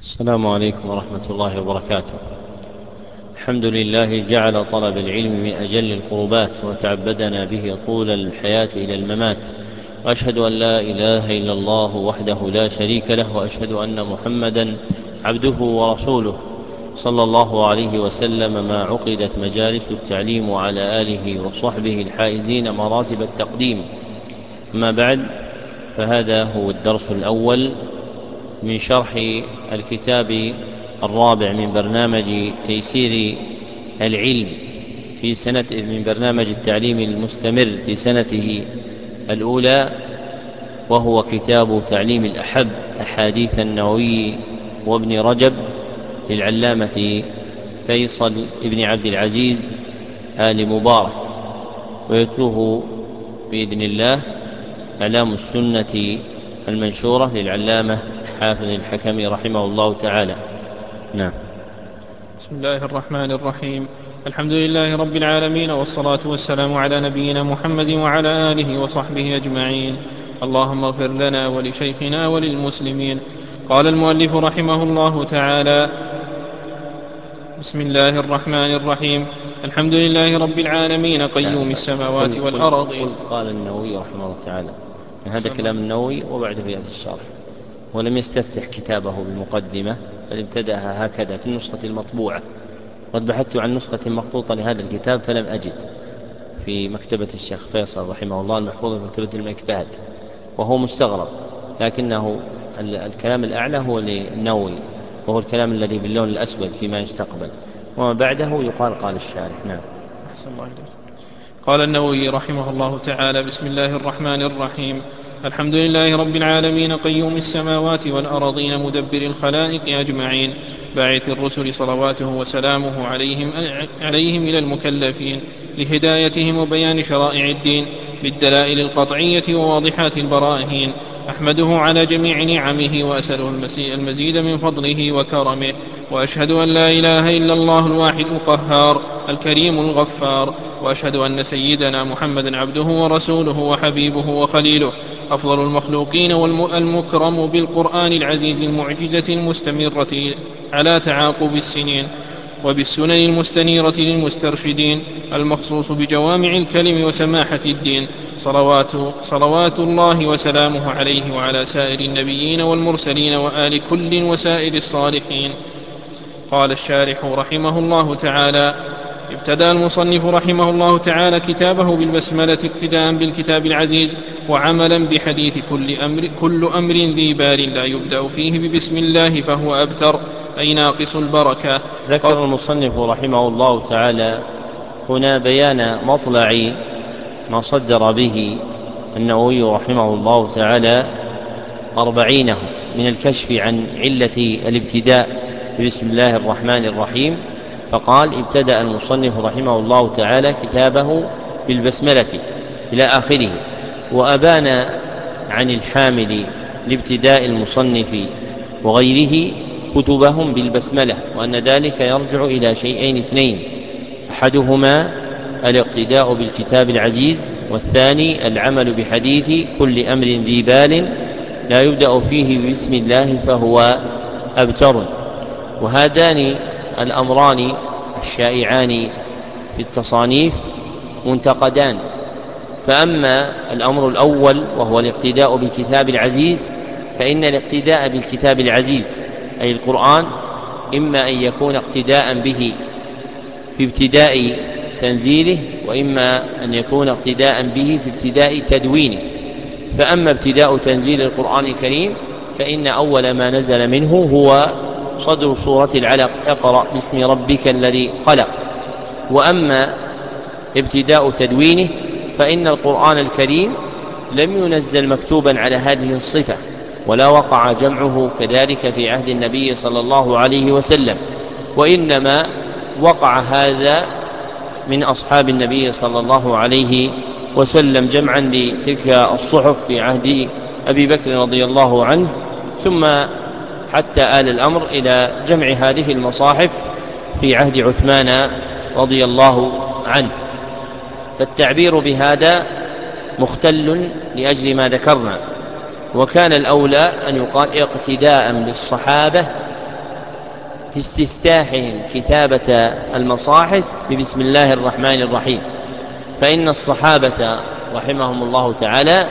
السلام عليكم ورحمة الله وبركاته. الحمد لله جعل طلب العلم من أجل القربات وتعبدنا به طول الحياة إلى الممات. وأشهد أن لا إله إلا الله وحده لا شريك له وأشهد أن محمدا عبده ورسوله صلى الله عليه وسلم ما عقدت مجالس التعليم وعلى آله وصحبه الحائزين مراتب التقديم. أما بعد فهذا هو الدرس الأول من شرح الكتاب الرابع من برنامج تيسير العلم في سنة من برنامج التعليم المستمر في سنته الأولى وهو كتاب تعليم الأحب أحاديث النووي وابن رجب للعلامة فيصل ابن عبد العزيز آل مبارك. ويتلوه بإذن الله إعلام السنة المنشورة للعلامة حافظ الحكم رحمه الله تعالى. نعم. بسم الله الرحمن الرحيم. الحمد لله رب العالمين والصلاة والسلام على نبينا محمد وعلى آله وصحبه أجمعين. اللهم اغفر لنا ولشيخنا وللمسلمين. قال المؤلف رحمه الله تعالى بسم الله الرحمن الرحيم. الحمد لله رب العالمين قيوم السماوات والأرض. قال النووي رحمه الله تعالى. هذا كلام النووي وبعده يأتي الشرح. ولم يستفتح كتابه بمقدمة بل ابتدأها هكذا في النسخة المطبوعة. قد بحثت عن نسخة مخطوطة لهذا الكتاب فلم أجد. في مكتبة الشيخ فيصل رحمه الله المحفوظة في مكتبة الملك وهو مستغرب لكنه الكلام الأعلى هو للنووي وهو الكلام الذي باللون الأسود فيما يستقبل. وما بعده يقال قال الشارح. نعم. أحسن الله إليك. قال النووي رحمه الله تعالى بسم الله الرحمن الرحيم. الحمد لله رب العالمين قيوم السماوات والأرضين مدبر الخلائق أجمعين باعث الرسل صلواته وسلامه عليهم, عليهم إلى المكلفين لهدايتهم وبيان شرائع الدين بالدلائل القطعية وواضحات البراهين أحمده على جميع نعمه وأسأله المزيد من فضله وكرمه وأشهد أن لا إله إلا الله الواحد القهار الكريم الغفار وأشهد أن سيدنا محمدا عبده ورسوله وحبيبه وخليله أفضل المخلوقين والمكرم بالقرآن العزيز المعجزة المستمرة على تعاقب السنين. وبالسنن المستنيرة للمسترشدين المخصوص بجوامع الكلم وسماحة الدين. صلوات, صلوات الله وسلامه عليه وعلى سائر النبيين والمرسلين وآل كل وسائر الصالحين. قال الشارح رحمه الله تعالى ابتدأ المصنف رحمه الله تعالى كتابه بالبسملة اقتداء بالكتاب العزيز وعملا بحديث كل أمر, كل أمر ذي بال لا يبدأ فيه ببسم الله فهو أبتر. أي ناقص البركة. ذكر المصنف رحمه الله تعالى هنا بيان مطلع ما صدر به النووي رحمه الله تعالى أربعينه من الكشف عن علة الابتداء بسم الله الرحمن الرحيم. فقال ابتدأ المصنف رحمه الله تعالى كتابه بالبسملة إلى آخره وأبان عن الحامل لابتداء المصنف وغيره كتبهم بالبسملة وأن ذلك يرجع إلى شيئين اثنين. أحدهما الاقتداء بالكتاب العزيز والثاني العمل بحديث كل أمر ذي بال لا يبدأ فيه بسم الله فهو أبتر. وهذان الأمران الشائعان في التصانيف منتقدان. فأما الأمر الأول وهو الاقتداء بالكتاب العزيز فإن الاقتداء بالكتاب العزيز أي القرآن إما أن يكون اقتداء به في ابتداء تنزيله وإما أن يكون اقتداء به في ابتداء تدوينه. فأما ابتداء تنزيل القرآن الكريم فإن أول ما نزل منه هو صدر سورة العلق اقرأ باسم ربك الذي خلق. وأما ابتداء تدوينه فإن القرآن الكريم لم ينزل مكتوبا على هذه الصفة. ولا وقع جمعه كذلك في عهد النبي صلى الله عليه وسلم وإنما وقع هذا من أصحاب النبي صلى الله عليه وسلم جمعا لتلك الصحف في عهد أبي بكر رضي الله عنه ثم حتى آل الأمر إلى جمع هذه المصاحف في عهد عثمان رضي الله عنه. فالتعبير بهذا مختل لأجل ما ذكرنا. وكان الأولى أن يقال اقتداء بالصحابة في استفتاحهم كتابة المصاحف ببسم الله الرحمن الرحيم. فإن الصحابة رحمهم الله تعالى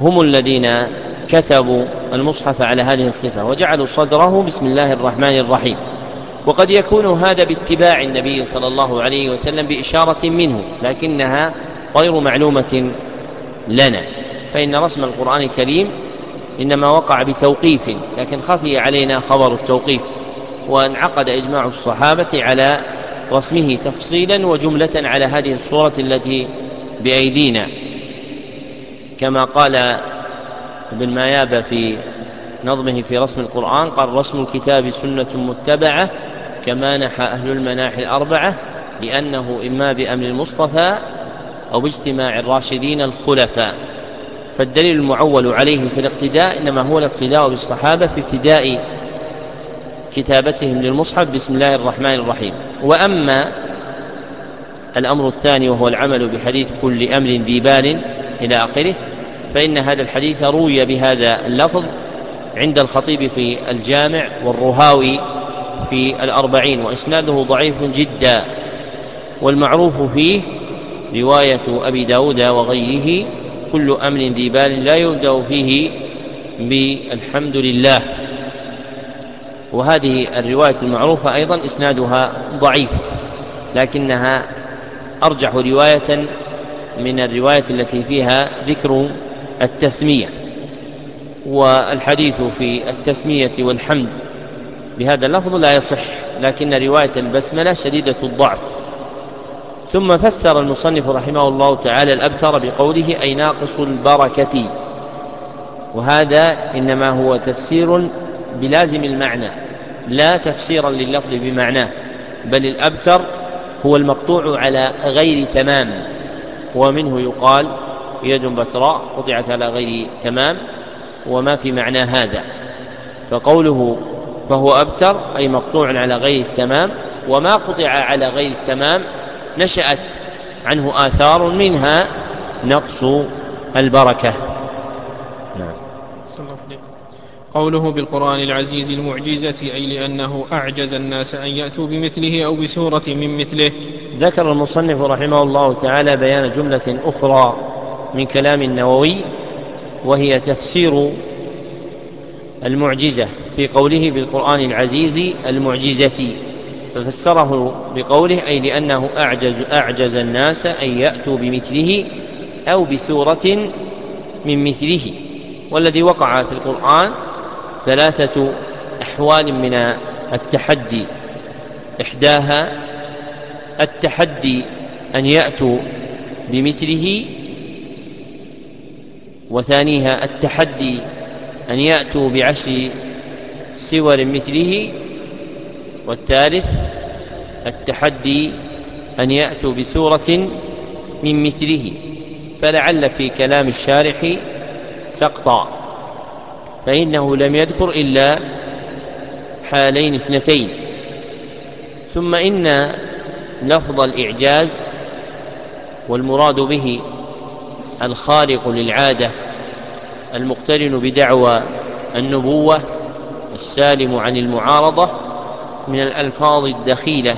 هم الذين كتبوا المصحف على هذه الصفة وجعلوا صدره بسم الله الرحمن الرحيم. وقد يكون هذا باتباع النبي صلى الله عليه وسلم بإشارة منه لكنها غير معلومة لنا. فإن رسم القرآن الكريم إنما وقع بتوقيف لكن خفي علينا خبر التوقيف وانعقد إجماع الصحابة على رسمه تفصيلا وجملة على هذه الصورة التي بأيدينا. كما قال ابن مايابة في نظمه في رسم القرآن قال رسم الكتاب سنة متبعة كما نحى أهل المناحي الأربعة لأنه إما بأمر المصطفى أو باجتماع الراشدين الخلفاء. فالدليل المعول عليه في الاقتداء إنما هو الاقتداء بالصحابة في ابتداء كتابتهم للمصحف بسم الله الرحمن الرحيم. وأما الأمر الثاني وهو العمل بحديث كل أمر ذي بال إلى آخره فإن هذا الحديث روي بهذا اللفظ عند الخطيب في الجامع والرهاوي في الأربعين وإسناده ضعيف جدا والمعروف فيه رواية أبي داود وغيره كل أمر ذي بال لا يبدأ فيه بالحمد لله. وهذه الرواية المعروفة أيضا إسنادها ضعيف لكنها أرجح رواية من الرواية التي فيها ذكر التسمية. والحديث في التسمية والحمد بهذا اللفظ لا يصح لكن رواية البسملة شديدة الضعف. ثم فسر المصنف رحمه الله تعالى الأبتر بقوله أي ناقص البركة. وهذا إنما هو تفسير بلازم المعنى لا تفسيرا لللفظ بمعناه بل الأبتر هو المقطوع على غير تمام. ومنه يقال يد بتراء قطعت على غير تمام وما في معنى هذا. فقوله فهو أبتر أي مقطوع على غير التمام وما قطع على غير التمام نشأت عنه آثار منها نقص البركة. نعم. قوله بالقرآن العزيز المعجزة أي لأنه أعجز الناس أن يأتوا بمثله أو بسورة من مثله. ذكر المصنف رحمه الله تعالى بيان جملة أخرى من كلام النووي وهي تفسير المعجزة في قوله بالقرآن العزيز المعجزة. ففسره بقوله أي لأنه أعجز أعجز الناس أن يأتوا بمثله أو بسورة من مثله والذي وقع في القرآن ثلاثة أحوال من التحدي إحداها التحدي أن يأتوا بمثله وثانيها التحدي أن يأتوا بعشر سور مثله والثالث التحدي أن يأتوا بسورة من مثله فلعل في كلام الشارح سقطا فإنه لم يذكر إلا حالين اثنتين. ثم إن لفظ الإعجاز والمراد به الخارق للعادة المقترن بدعوى النبوة السالم عن المعارضة من الألفاظ الدخيلة.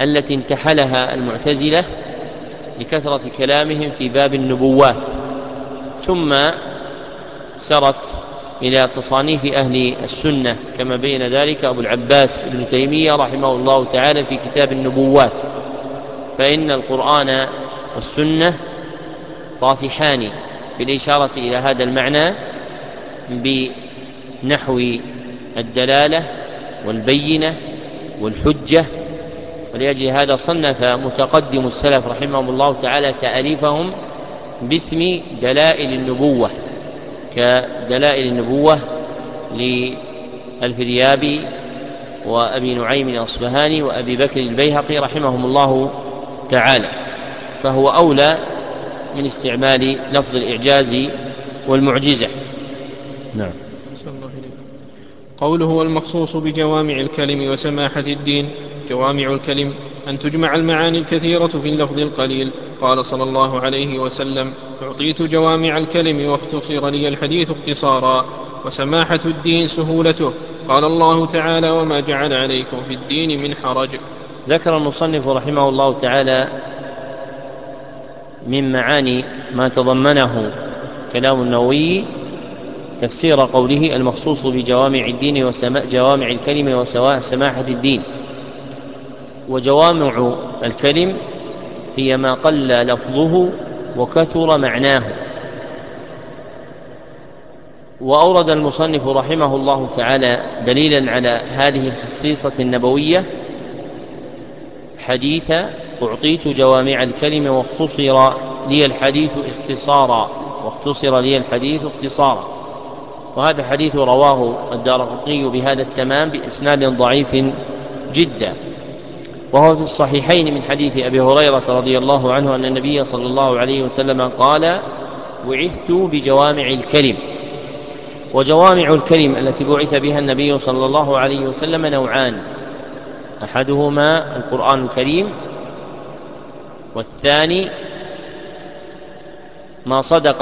التي انتحلها المعتزلة لكثرة كلامهم في باب النبوات ثم سرت إلى تصانيف أهل السنة كما بين ذلك أبو العباس ابن تيمية رحمه الله تعالى في كتاب النبوات فإن القرآن والسنة طافحان بالإشارة إلى هذا المعنى بنحو الدلالة والبينة والحجة ولأجل هذا صنف متقدم السلف رحمهم الله تعالى تأليفهم باسم دلائل النبوة كدلائل النبوة للفريابي وأبي نعيم الأصبهاني وأبي بكر البيهقي رحمهم الله تعالى فهو أولى من استعمال لفظ الإعجاز والمعجزة. نعم. قوله والمخصوص بجوامع الكلم وسماحة الدين جوامع الكلم أن تجمع المعاني الكثيرة في اللفظ القليل. قال صلى الله عليه وسلم أعطيت جوامع الكلم واختصر لي الحديث اختصارا وسماحة الدين سهولته. قال الله تعالى وما جعل عليكم في الدين من حرج ذكر المصنف رحمه الله تعالى من معاني ما تضمنه كلام النووي تفسير قوله المخصوص بجوامع الدين وجوامع الكلم وسواء سماحة الدين. وجوامع الكلم هي ما قل لفظه وكثر معناه. وأورد المصنف رحمه الله تعالى دليلا على هذه الخصيصة النبوية حديث أعطيت جوامع الكلم واختصر لي الحديث اختصارا واختصر لي الحديث اختصارا. وهذا الحديث رواه الدارقطني بهذا التمام بإسناد ضعيف جدا. وهو في الصحيحين من حديث أبي هريرة رضي الله عنه أن النبي صلى الله عليه وسلم قال بعثت بجوامع الكلم. وجوامع الكلم التي بعث بها النبي صلى الله عليه وسلم نوعان أحدهما القرآن الكريم والثاني ما صدق